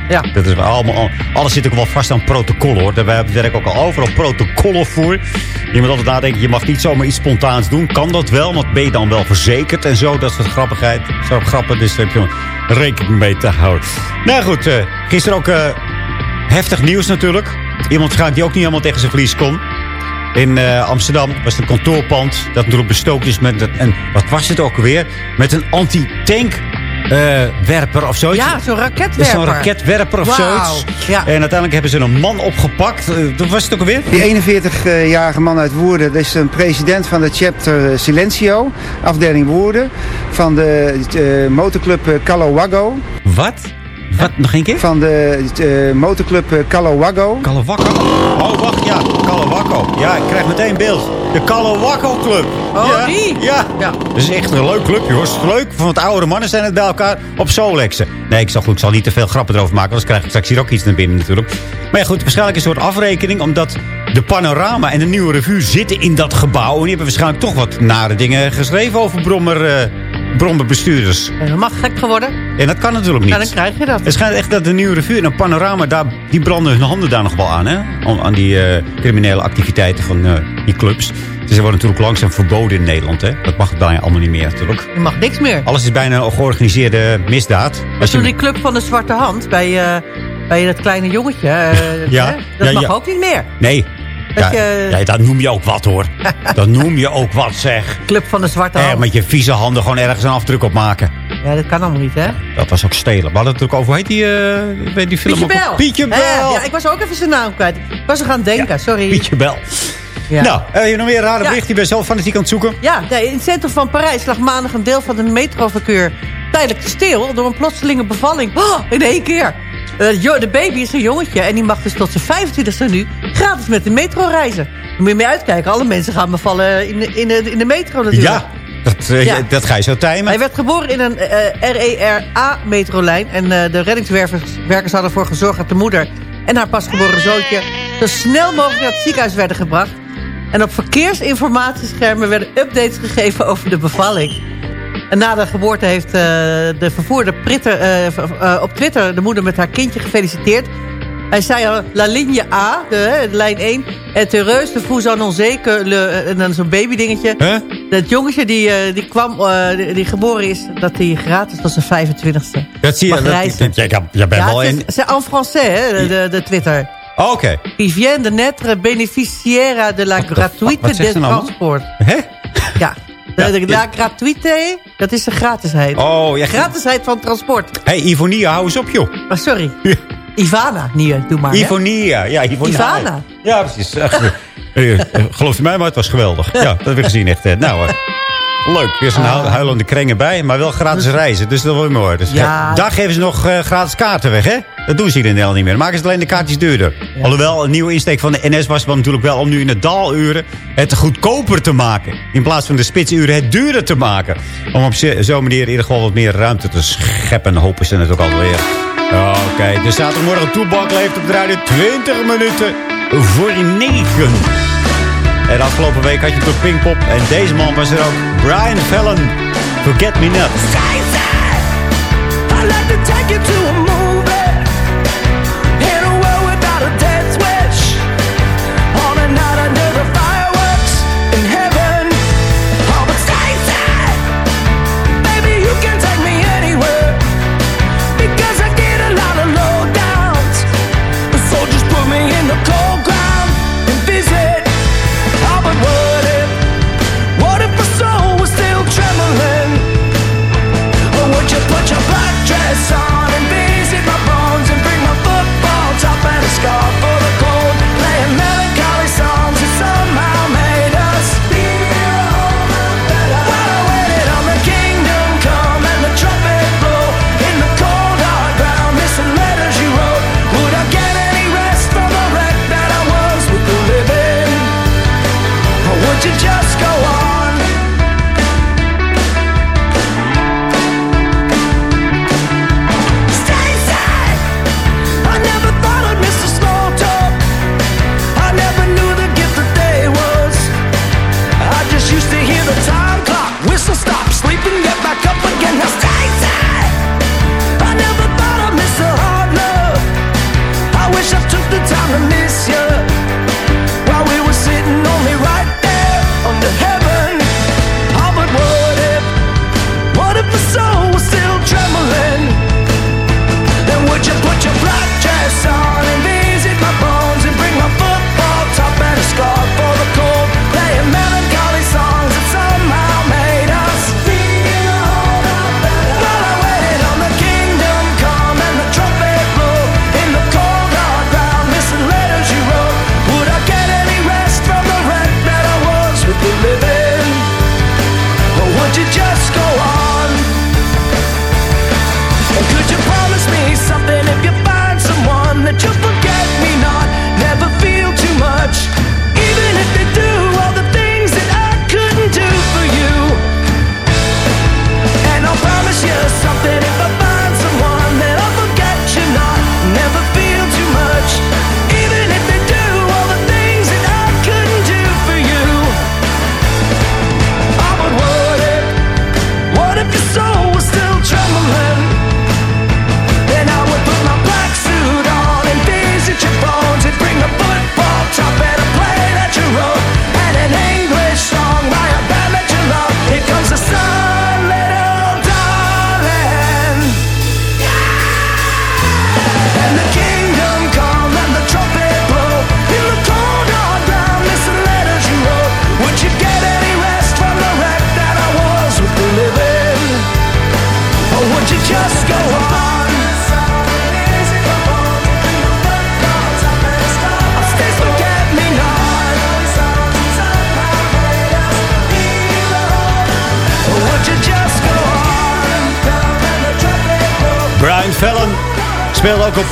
Ja. Dat is allemaal, alles zit ook wel vast aan protocollen hoor. Daar werken ook al overal protocollen voor. Je moet altijd nadenken, je mag niet zomaar iets spontaans doen. Kan dat wel, want ben je dan wel verzekerd en zo. Dat soort grappigheid. Zo grappig, dus daar heb je rekening mee te houden. Nou goed, eh, gisteren ook eh, heftig nieuws natuurlijk. Iemand waarschijnlijk die ook niet helemaal tegen zijn verlies kon. In eh, Amsterdam was het een kantoorpand dat natuurlijk bestookt is met... een- En wat was het ook alweer? Met een anti-tank eh, werper of zoiets. Ja, zo'n raketwerper. Zo'n raketwerper of Wauw, zoiets. ja. En uiteindelijk hebben ze een man opgepakt. Eh, dat was het ook alweer? Die 41-jarige man uit Woerden, dat is een president van de chapter eh, Silencio, afdeling Woerden, van de eh, motorclub Calowago. Wat? Wat? Nog een keer? Van de eh, motorclub Calowago. Calowago? Oh, wacht, ja. Calowaco. Ja, ik krijg meteen beeld. De Calowaco Club. Oh, ja, die? Ja. Ja. Dat is echt een leuk clubje, hoor. Is het leuk? Van oudere mannen zijn het bij elkaar op Solexen. Nee, ik zal, goed, ik zal niet te veel grappen erover maken, anders krijg ik straks hier ook iets naar binnen natuurlijk. Maar ja, goed, waarschijnlijk een soort afrekening, omdat de panorama en de nieuwe revue zitten in dat gebouw. En die hebben waarschijnlijk toch wat nare dingen geschreven over brommer, eh, brommerbestuurders. Helemaal gek geworden. En dat kan natuurlijk niet. Ja, dan krijg je dat. Het schijnt echt dat de nieuwe revue en een panorama, daar, die branden hun handen daar nog wel aan. Hè? Aan, aan die eh, criminele activiteiten van eh, die clubs. Dus ze worden natuurlijk langzaam verboden in Nederland. Hè? Dat mag bijna allemaal niet meer natuurlijk. Je mag niks meer. Alles is bijna een georganiseerde misdaad. Dat Als toen je, die club van de Zwarte Hand bij, eh, bij dat kleine jongetje. Ja, hè, dat ja, mag ja. ook niet meer. nee, Dat ja, je- ja, dat noem je ook wat hoor. dat noem je ook wat zeg. Club van de Zwarte Eh, Hand. met je vieze handen gewoon ergens een afdruk op maken. Ja, dat kan allemaal niet, hè? Dat was ook stelen. We hadden het natuurlijk over, hoe heet die, eh, weet die film? Pietje ook? Bel. Pietje Bel. Eh, ja, ik was ook even zijn naam kwijt. Ik was er gaan denken, sorry. Pietje Bel. Ja. Nou, heb je nog meer rare Ja. berichten? Je bent zelf fanatiek aan het zoeken. Ja, nee, in het centrum van Parijs lag maandag een deel van de metroverkeer tijdelijk stil door een plotselinge bevalling. Oh, in één keer. Eh, jo- de baby is een jongetje en die mag dus tot zijn 25e nu gratis met de metro reizen. Daar moet je mee uitkijken. Alle mensen gaan bevallen in de, in de, in de metro natuurlijk. Ja, Dat, eh, Ja. dat ga je zo timen. Hij werd geboren in een eh, RERA-metrolijn. En eh, de reddingswerkers hadden ervoor gezorgd dat de moeder en haar pasgeboren zoontje... zo snel mogelijk naar het ziekenhuis werden gebracht. En op verkeersinformatieschermen werden updates gegeven over de bevalling. En na de geboorte heeft de vervoerder Pritter, op Twitter de moeder met haar kindje gefeliciteerd. Hij zei al, la ligne A, de, de lijn 1, et heureuse de annoncer que le, en dan zo'n babydingetje. Huh? Dat jongetje die, eh, die kwam, eh, die, die geboren is, dat hij gratis tot zijn 25ste. Dat zie je. Dat, ja, jij bent Ja, wel in... is c'est en français, hè, de, de, de Twitter. Oh, Oké. Il vient de naître bénéficiaire de la gratuite des nou, man? transport. Hè? Ja, de, de, la gratuite, dat is de gratisheid. Oh, ja. Gratisheid van transport. Hé, hey, Ivonia, hou eens op, joh. Oh, sorry. Ivana, niet, doe maar. Ivonia, ja, Ivonia. Ivana. Ja, precies. Eh, eh, Geloof u mij, maar het was geweldig. Ja, dat hebben we gezien, echt. eh, Nou, eh, leuk. Weer zo'n Ah. hu- huilende krengen bij, maar wel gratis reizen. Dus dat wil je mooi. Dus, Ja. Daar geven ze nog gratis kaarten weg, hè? Dat doen ze hier in Nederland niet meer. Dan maken ze alleen de kaartjes duurder. Alhoewel, een nieuwe insteek van de NS was wel natuurlijk wel om nu in de daluren het goedkoper te maken. In plaats van de spitsuren het duurder te maken. Om op zo- zo'n manier in ieder geval wat meer ruimte te scheppen. Hopen ze het ook alweer. Oké, dus zaterdagmorgen Toebak leeft op de radio 20 minuten voor 9. En afgelopen week had je toch Pinkpop. En deze man was er ook. Brian Fallon. Forget Me Not.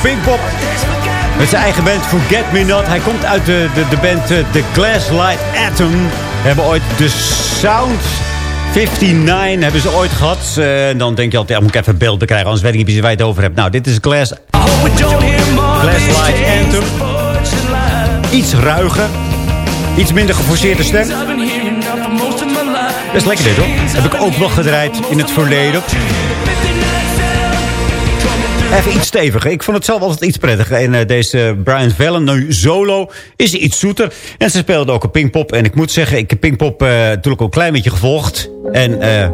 Pinkpop. Met zijn eigen band Forget Me Not. Hij komt uit de, de, de band eh, The Glasslight Atom. We hebben ooit de sound 59 hebben ze ooit gehad. Eh, en dan denk je altijd, ja, moet ik even beeld bekrijgen. Anders weet ik niet precies waar je het over hebt. Nou, dit is Glass, Glass Light Anthem. Iets ruiger. Iets minder geforceerde stem. Dat is lekker dit hoor. Heb ik ook nog gedraaid in het verleden. Even iets steviger. Ik vond het zelf altijd iets prettiger. En eh, deze Brian Vellen, nu solo, is iets zoeter. En ze speelde ook een Pinkpop. En ik moet zeggen, ik heb Pinkpop eh, natuurlijk ook een klein beetje gevolgd. En eh,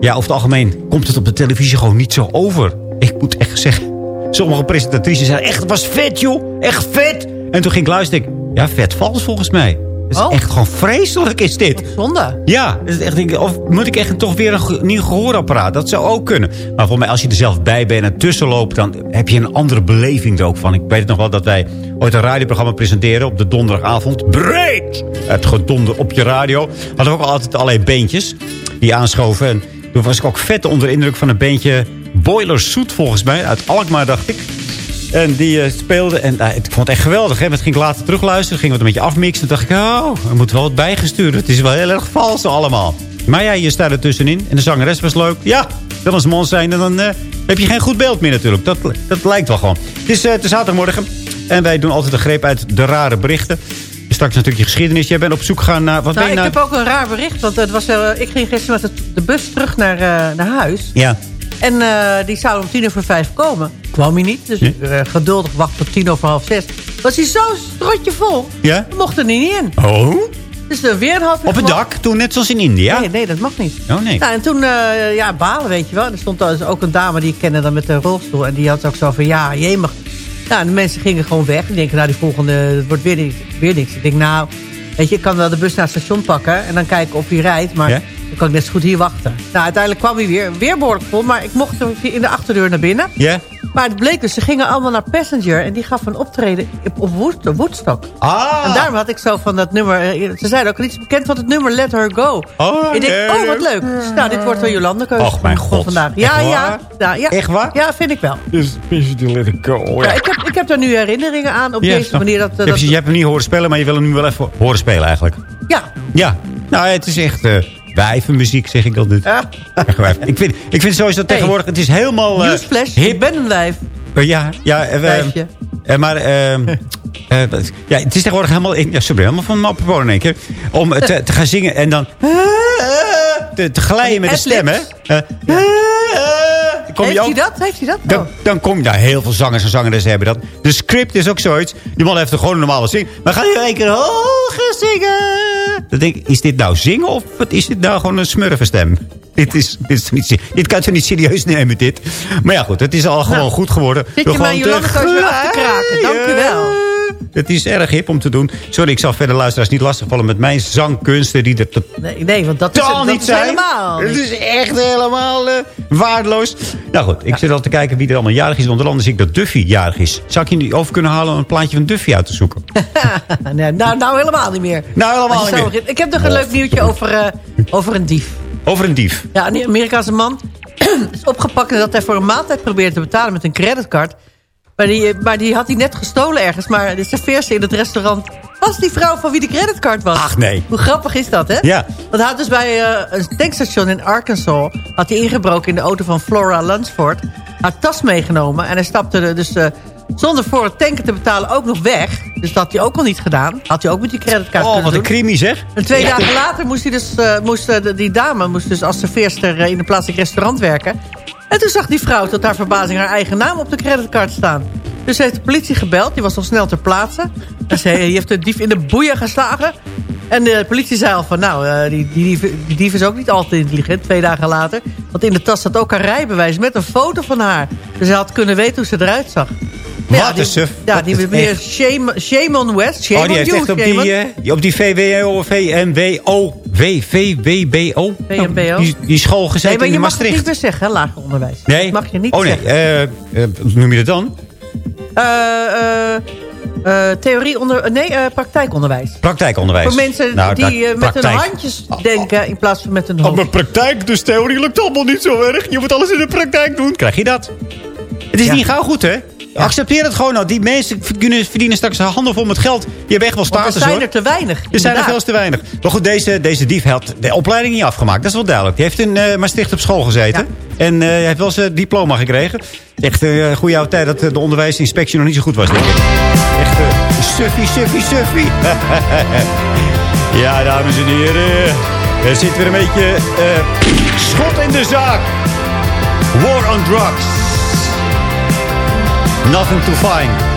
ja, over het algemeen komt het op de televisie gewoon niet zo over. Ik moet echt zeggen, sommige presentatrices zeiden echt, het was vet joh. Echt vet. En toen ging ik luisteren. Ja, vet vals volgens mij. Het is Oh. echt gewoon vreselijk is dit. Zonde. Ja, dus echt, of moet ik echt toch weer een nieuw gehoorapparaat? Dat zou ook kunnen. Maar voor mij, als je er zelf bij bent en tussen loopt... dan heb je een andere beleving er ook van. Ik weet het nog wel dat wij ooit een radioprogramma presenteren... op de donderdagavond. Breed! Het gedonder op je radio. Hadden we ook altijd allerlei beentjes die aanschoven. En toen was ik ook vet onder de indruk van een beentje... Boiler Soet volgens mij, uit Alkmaar dacht ik. En die eh, speelde. En eh, ik vond het echt geweldig. Hè? Het ging ik later terugluisteren. Gingen we het een beetje afmixen. Toen dacht ik, oh, er moet wel wat bijgestuurd. Het is wel heel erg vals allemaal. Maar ja, je staat er tussenin. En de zangeres was leuk. Ja, dat als man zijn. En dan eh, heb je geen goed beeld meer natuurlijk. Dat, dat lijkt wel gewoon. Het is, eh, het is zaterdagmorgen. En wij doen altijd een greep uit de rare berichten. Straks natuurlijk je geschiedenis. Jij bent op zoek gaan naar... Wat Nou, ben ik nou? heb ook een raar bericht. Want het was, eh, ik ging gisteren met de bus terug naar, naar huis. Ja. En eh, die zou om tien over vijf komen. Kwam hij niet. Dus ik, eh, geduldig wacht tot tien over half zes. Was hij zo strotje vol. Ja? We mochten er niet in. Oh? Dus er weer een half uur Op het gewacht. dak? Toen net zoals in India? Nee, nee, dat mag niet. Oh nee. Nou, en toen, eh, ja, balen, weet je wel. Er stond dus ook een dame die ik kende dan met een rolstoel. En die had ook zo van, ja, je mag... Nou, en de mensen gingen gewoon weg. Die denken, nou, die volgende, het wordt weer niks. Weer niks. Ik denk, nou, weet je, ik kan wel de bus naar het station pakken. En dan kijken of hij rijdt. Maar Ja? Dan kan ik net zo goed hier wachten. Nou, uiteindelijk kwam hij weer, weer behoorlijk vol. Maar ik mocht in de achterdeur naar binnen. Ja? Maar het bleek dus, ze gingen allemaal naar Passenger. En die gaf een optreden op, op Wood- Woodstock. Ah! En daarom had ik zo van dat nummer... eh, Ze zeiden ook iets bekend van het nummer Let Her Go. Oh, ik denk, nee. oh, wat leuk. Dus, nou, dit wordt wel Jolande keuze Och, mijn god. vandaag. Ja, Echt ja, waar? ja, ja. Echt waar? Ja, vind ik wel. Dus die let it go. Ja, ik, heb, ik heb daar nu herinneringen aan op Ja, deze manier. Dat, Ja, dat, je hebt hem niet horen spelen, maar je wil hem nu wel even horen spelen eigenlijk. ja. Ja, nou het is echt eh wijvenmuziek, zeg ik niet. Ja. Ik, vind, ik vind sowieso tegenwoordig, het is helemaal... eh, Newsflash, hip. ik ben een wijf. Eh, ja, ja. Wijfje. eh, maar ehm, eh, ja, het is tegenwoordig helemaal... Ja, sorry, helemaal van mijn in één keer. Om te, te gaan zingen en dan... Te, te glijden met de stem, hè. kom je Heeft hij ook- dat? Heeft hij dat? Dan, Oh. dan kom je daar. Heel veel zangers en zangeressen hebben dat. De script is ook zoiets. Die man heeft er gewoon een normale zing. Maar ga je één keer hoger zingen. Dan denk ik, is dit nou zingen of wat is dit nou gewoon een smurfenstem? Dit, is, dit, is niet, dit kan je niet serieus nemen, dit? Maar ja, goed, het is al gewoon goed geworden. Nou, Zit je Jolande keuze weer af te kraken? Dank u wel. Het is erg hip om te doen. Sorry, ik zal verder luisteraars niet lastigvallen met mijn zangkunsten. Die er Nee, nee, want dat is, totaal dat niet is zijn. helemaal Het is echt helemaal eh, waardeloos. Nou goed, ik zit al te kijken wie er allemaal jarig is. Onder andere zie ik dat Duffy jarig is. Zou ik je niet over kunnen halen om een plaatje van Duffy uit te zoeken? nee, nou, nou helemaal niet meer. Nou, helemaal niet meer. Ik heb nog een leuk nieuwtje over, eh, over een dief. Over een dief. Ja, een Amerikaanse man is opgepakt nadat hij voor een maaltijd probeerde te betalen met een creditcard. Maar die, eh, maar die had hij net gestolen ergens. Maar de serveerster in het restaurant was die vrouw van wie de creditcard was. Ach nee. Hoe grappig is dat, hè? Ja. Want hij had dus bij eh, een tankstation in Arkansas... had hij ingebroken in de auto van Flora Lunsford. Haar tas meegenomen. En hij stapte er dus eh, zonder voor het tanken te betalen ook nog weg. Dus dat had hij ook al niet gedaan. Had hij ook met die creditcard Oh, wat een crimi zeg. En twee dagen later moest, hij dus, moest die dame moest dus als serveerster in een plaatselijk restaurant werken. En toen zag die vrouw tot haar verbazing haar eigen naam op de creditcard staan. Dus ze heeft de politie gebeld, die was nog snel ter plaatse. En ze die heeft de dief in de boeien geslagen. En de politie zei al van, nou, eh, die, die, dief, die dief is ook niet altijd intelligent, twee dagen later. Want in de tas zat ook haar rijbewijs met een foto van haar. Dus hij had kunnen weten hoe ze eruit zag. Maar ja, Wat die- suf. Ja, die meneer Shame West. Shame Oh, die heeft you, echt op Shaman. die, eh, die- op die VWO, VMWO, VVWBO. VMBO. Die, die school gezeten Nee, maar in je mag het Maastricht. niet meer zeggen, hè, lager onderwijs. Nee? Dat mag je niet oh, nee. zeggen. eh, eh, hoe noem je dat dan? Eh, eh, eh, theorie onder, nee, eh, praktijkonderwijs. Praktijkonderwijs. Voor mensen Nou, die met hun handjes denken in plaats van met hun Op hoofd. mijn praktijk, dus theorie lukt allemaal niet zo erg. Je moet alles in de praktijk doen. Krijg je dat? Het is Ja. niet gauw goed, hè? Accepteer het gewoon. Nou. Die mensen kunnen verdienen straks een handen vol met geld. Die hebben echt wel status er zijn hoor. er te weinig. Er zijn er veel te weinig. Maar goed, deze, deze dief had de opleiding niet afgemaakt. Dat is wel duidelijk. Die heeft in eh, Maastricht op school gezeten. En eh, hij heeft wel zijn diploma gekregen. Echt een uh, goede oude tijd dat eh, de onderwijsinspectie nog niet zo goed was, denk ik. Echt uh, suffie, suffie, suffie. ja, dames en heren. Er zit weer een beetje schot in de zaak. War on drugs. Nothing to find.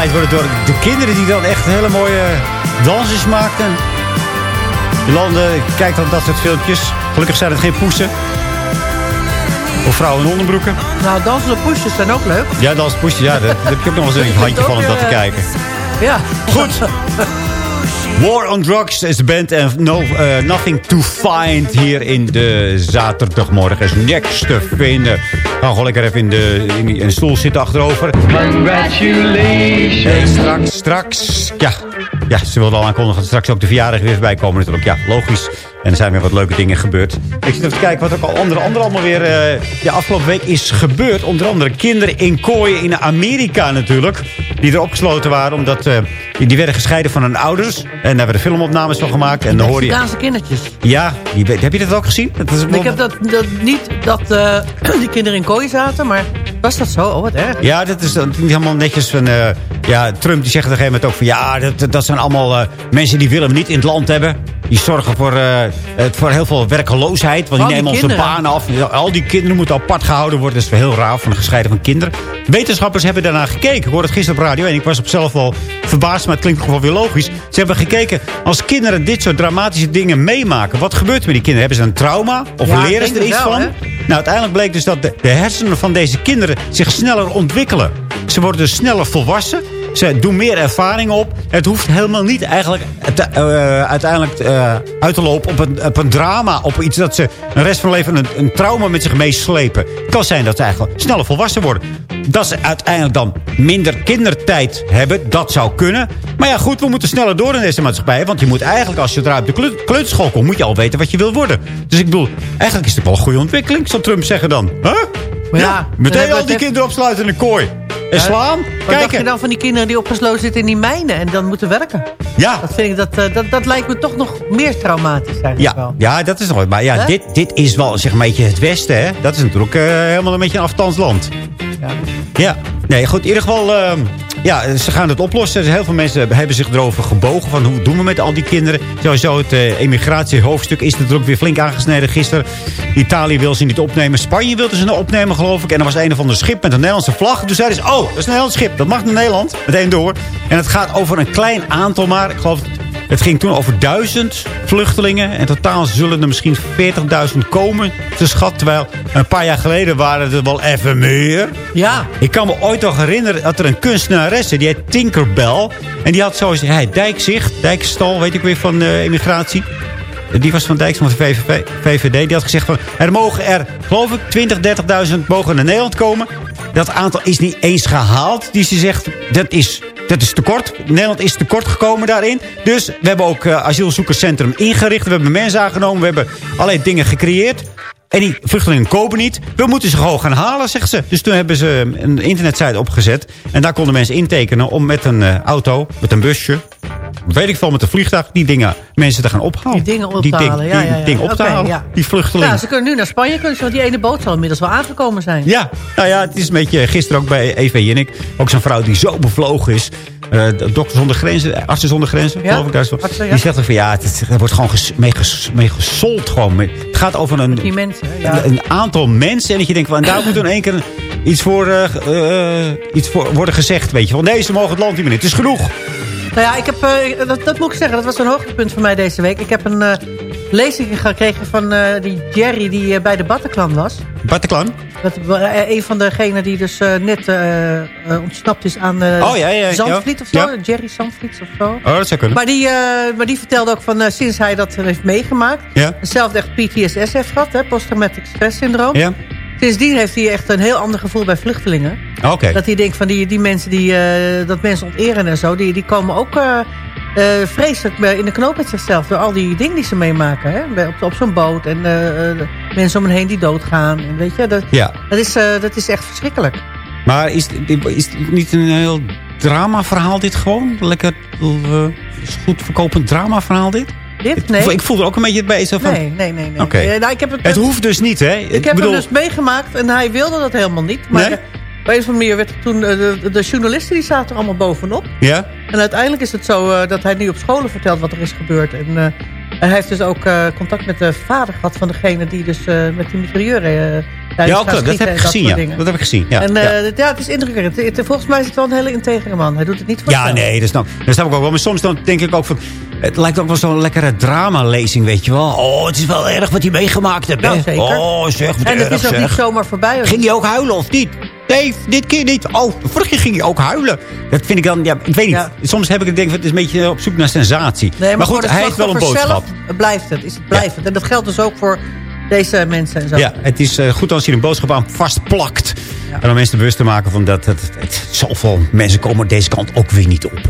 Afgeleid worden door de kinderen die dan echt hele mooie dansjes maakten. Je landen, kijkt dan dat soort filmpjes. Gelukkig zijn het geen poesen. Of vrouwen in onderbroeken. Nou, dansen op poesjes zijn ook leuk. Ja, danspoesjes, ja, daar daar heb je ook nog eens een handje van om dat te kijken. Ja. Goed. War on Drugs is de band en no, eh, Nothing to Find hier in de zaterdagmorgen. Is niks te vinden. Ga gewoon lekker even in de, in, in de stoel zitten achterover. Congratulations. Straks, straks. Ja, ja ze wilden al aankondigen dat straks ook de verjaardag weer bij komen natuurlijk. Ja, logisch. En er zijn weer wat leuke dingen gebeurd. Ik zit even te kijken wat ook al andere, andere allemaal weer ja, afgelopen week is gebeurd. Onder andere kinderen in kooien in Amerika natuurlijk. Die er opgesloten waren omdat eh, die, werden gescheiden van hun ouders. En daar werden filmopnames van gemaakt. En dan hoor je... Kindertjes. Ja, die, heb je dat ook gezien? Dat is Ik heb dat, dat niet dat eh, die kinderen in kooi zaten, maar was dat zo? Oh, wat erg. Ja, dat is niet helemaal netjes van... eh, ja, Trump die zegt op een gegeven moment ook van... ja, dat, dat zijn allemaal eh, mensen die willen we niet in het land hebben. Die zorgen voor, eh, het- voor heel veel werkeloosheid. Want die nemen onze banen af. Al die kinderen moeten apart gehouden worden. Dat is heel raar van een gescheiden van kinderen. Wetenschappers hebben daarna gekeken. Ik hoorde het gisteren op radio en ik was op zelf wel verbaasd. Maar het klinkt gewoon weer logisch. Ze hebben gekeken, als kinderen dit soort dramatische dingen meemaken... wat gebeurt er met die kinderen? Hebben ze een trauma? Of Ja, leren ze er iets wel, van? hè? Nou, uiteindelijk bleek dus dat de, de hersenen van deze kinderen zich sneller ontwikkelen. Ze worden dus sneller volwassen. Ze doen meer ervaring op. Het hoeft helemaal niet eigenlijk te- eh, uiteindelijk eh, uit te lopen op een, op een drama. Op iets dat ze een rest van hun leven een, een trauma met zich meeslepen. Het kan zijn dat ze eigenlijk sneller volwassen worden. Dat ze uiteindelijk dan minder kindertijd hebben. Dat zou kunnen. Maar ja, goed, we moeten sneller door in deze maatschappij. Want je moet eigenlijk, als je eruit de kleu- kleuterschool komt... moet je al weten wat je wil worden. Dus ik bedoel, eigenlijk is het wel een goede ontwikkeling... zal Trump zeggen dan. Huh? Maar ja, Meteen al die kinderen opsluiten in een kooi. En slaan. Wat dacht je Kijken. dan van die kinderen die opgesloten zitten in die mijnen en dan moeten werken? Ja. Dat, vind ik, dat, eh, dat, dat lijkt me toch nog meer traumatisch Ja, wel. ja, dat is nog Maar ja, dit, dit is wel zeg maar een beetje het Westen, hè? Dat is natuurlijk eh, helemaal een beetje een afstandsland. Ja. Ja, nee, goed. In ieder geval, ehm, ja, ze gaan het oplossen. Heel veel mensen hebben zich erover gebogen. Van hoe doen we met al die kinderen? Sowieso het eh, emigratiehoofdstuk is natuurlijk weer flink aangesneden gisteren. Italië wil ze niet opnemen. Spanje wilde ze nou opnemen, geloof ik. En er was een of ander schip met een Nederlandse vlag. Toen zeiden ze, oh, dat is een Nederlands schip. Dat mag naar Nederland. Meteen door. En het gaat over een klein aantal maar. Ik geloof het ging toen over duizend vluchtelingen. En totaal zullen er misschien 40.000 komen te schat. Terwijl een paar jaar geleden waren er wel even meer. Ja. Ik kan me ooit nog herinneren dat er een kunstenaresse, die heet Tinkerbell. En die had zoals hij Dijkzicht, Dijkstal, weet ik weer van eh immigratie. Die was van Dijks van de VVV, VVD. Die had gezegd van, er mogen er, geloof ik, 20, 30.000 mogen naar Nederland komen. Dat aantal is niet eens gehaald. Die ze zegt, dat is, dat is tekort. Nederland is tekort gekomen daarin. Dus we hebben ook eh, asielzoekerscentrum ingericht. We hebben mensen aangenomen. We hebben allerlei dingen gecreëerd. En die vluchtelingen kopen niet. We moeten ze gewoon gaan halen, zegt ze. Dus toen hebben ze een internetsite opgezet. En daar konden mensen intekenen om met een eh, auto, met een busje... weet ik veel, met een vliegtuig... die dingen, mensen te gaan ophalen. Die dingen op die te ding- halen. Ja, die ja, ja. dingen op te Oké, halen. ja. Die vluchtelingen. Ja, ze kunnen nu naar Spanje, kunnen ze, want die ene boot zal inmiddels wel aangekomen zijn. Ja, nou ja, het is een beetje gisteren ook bij EV Jinnik. Ook zo'n vrouw die zo bevlogen is. Eh Dokter zonder grenzen, artsen zonder grenzen, Ja, geloof ik. Daar artsen. Die zegt ook van ja, het, wordt gewoon ges, mee, ges, mee gesold. Gewoon. Het gaat over een, Die mensen, een aantal mensen. En dat je denkt, van, daar moet in één keer een- iets voor, eh, eh, iets voor worden gezegd. Weet je, van deze mogen het land niet meer in. Het is genoeg. Nou ja, ik heb, eh, dat, dat moet ik zeggen, dat was een hoogtepunt voor mij deze week. Ik heb een eh, lezing gekregen van eh, die Jerry die bij de Bataclan was. Bataclan? Dat, een van degenen die dus net ontsnapt is aan Oh, ja, ja, ja. Zandvliet of zo. Ja. Jerry Zandvliet of zo. Oh, dat zou kunnen. Maar die, maar die vertelde ook van sinds hij dat heeft meegemaakt. Ja. Zelf echt PTSS heeft gehad, hè, posttraumatic stress syndroom. Ja. Sindsdien heeft hij echt een heel ander gevoel bij vluchtelingen. Oké. Dat hij denkt van die, die mensen die eh, dat mensen onteren en zo, die, die komen ook eh, eh, vreselijk in de knoop met zichzelf. Door al die dingen die ze meemaken. Hè? Op, op zo'n boot en mensen om hen heen die doodgaan. En weet je, dat, Ja. dat, is, dat is echt verschrikkelijk. Maar is, is het niet een heel dramaverhaal dit gewoon? Lekker goed verkopend dramaverhaal dit? Dit? Ik- Nee. Ik voel er ook een beetje bij zo van... Nee, nee, nee. nee. Eh, nou, ik heb het, Het hoeft dus niet, hè? Ik heb hem dus meegemaakt en hij wilde dat helemaal niet. Maar Nee? op een of andere manier werd er toen... eh, de, de journalisten die zaten er allemaal bovenop. Ja? En uiteindelijk is het zo eh, dat hij nu op scholen vertelt wat er is gebeurd. En hij heeft dus ook contact met de vader gehad van degene die dus met die mitrailleur... Ja, ook, dat heb ik en gezien, ja. Dat heb ik gezien, ja. en ja. eh, ja. het is indrukwekkend. Volgens mij is het wel een hele integere man. Hij doet het niet voor Ja, zelf. nee, dat snap, dat snap ik ook wel. Maar soms dan denk ik ook van... Het lijkt ook wel zo'n lekkere dramalezing, weet je wel. Oh, het is wel erg wat hij meegemaakt zeker. Oh, zeg, En het is ook zeg. niet zomaar voorbij. Ging hij ook huilen of niet? Nee, dit keer niet. Oh, vorige keer ging je ook huilen. Dat vind ik dan, ja, ik weet niet. Soms heb ik het denk het is een beetje op zoek naar sensatie. Nee, maar, goed, hij heeft wel een boodschap. Blijft het, is het blijvend. En dat geldt dus ook voor deze mensen en zo. Ja, het is eh, goed als je een boodschap aan vastplakt. En om mensen bewust te maken van dat het, het, zoveel mensen komen deze kant ook weer niet op.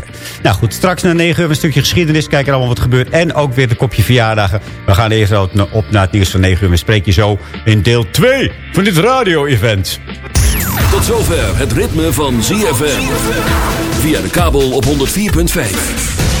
Nou goed, straks na 9 uur een stukje geschiedenis. Kijken allemaal wat er gebeurt. En ook weer de kopje verjaardagen. We gaan eerst op naar het nieuws van 9 uur. We spreken je zo in deel 2 van dit radio-event. Tot zover het ritme van ZFM. Via de kabel op 104.5.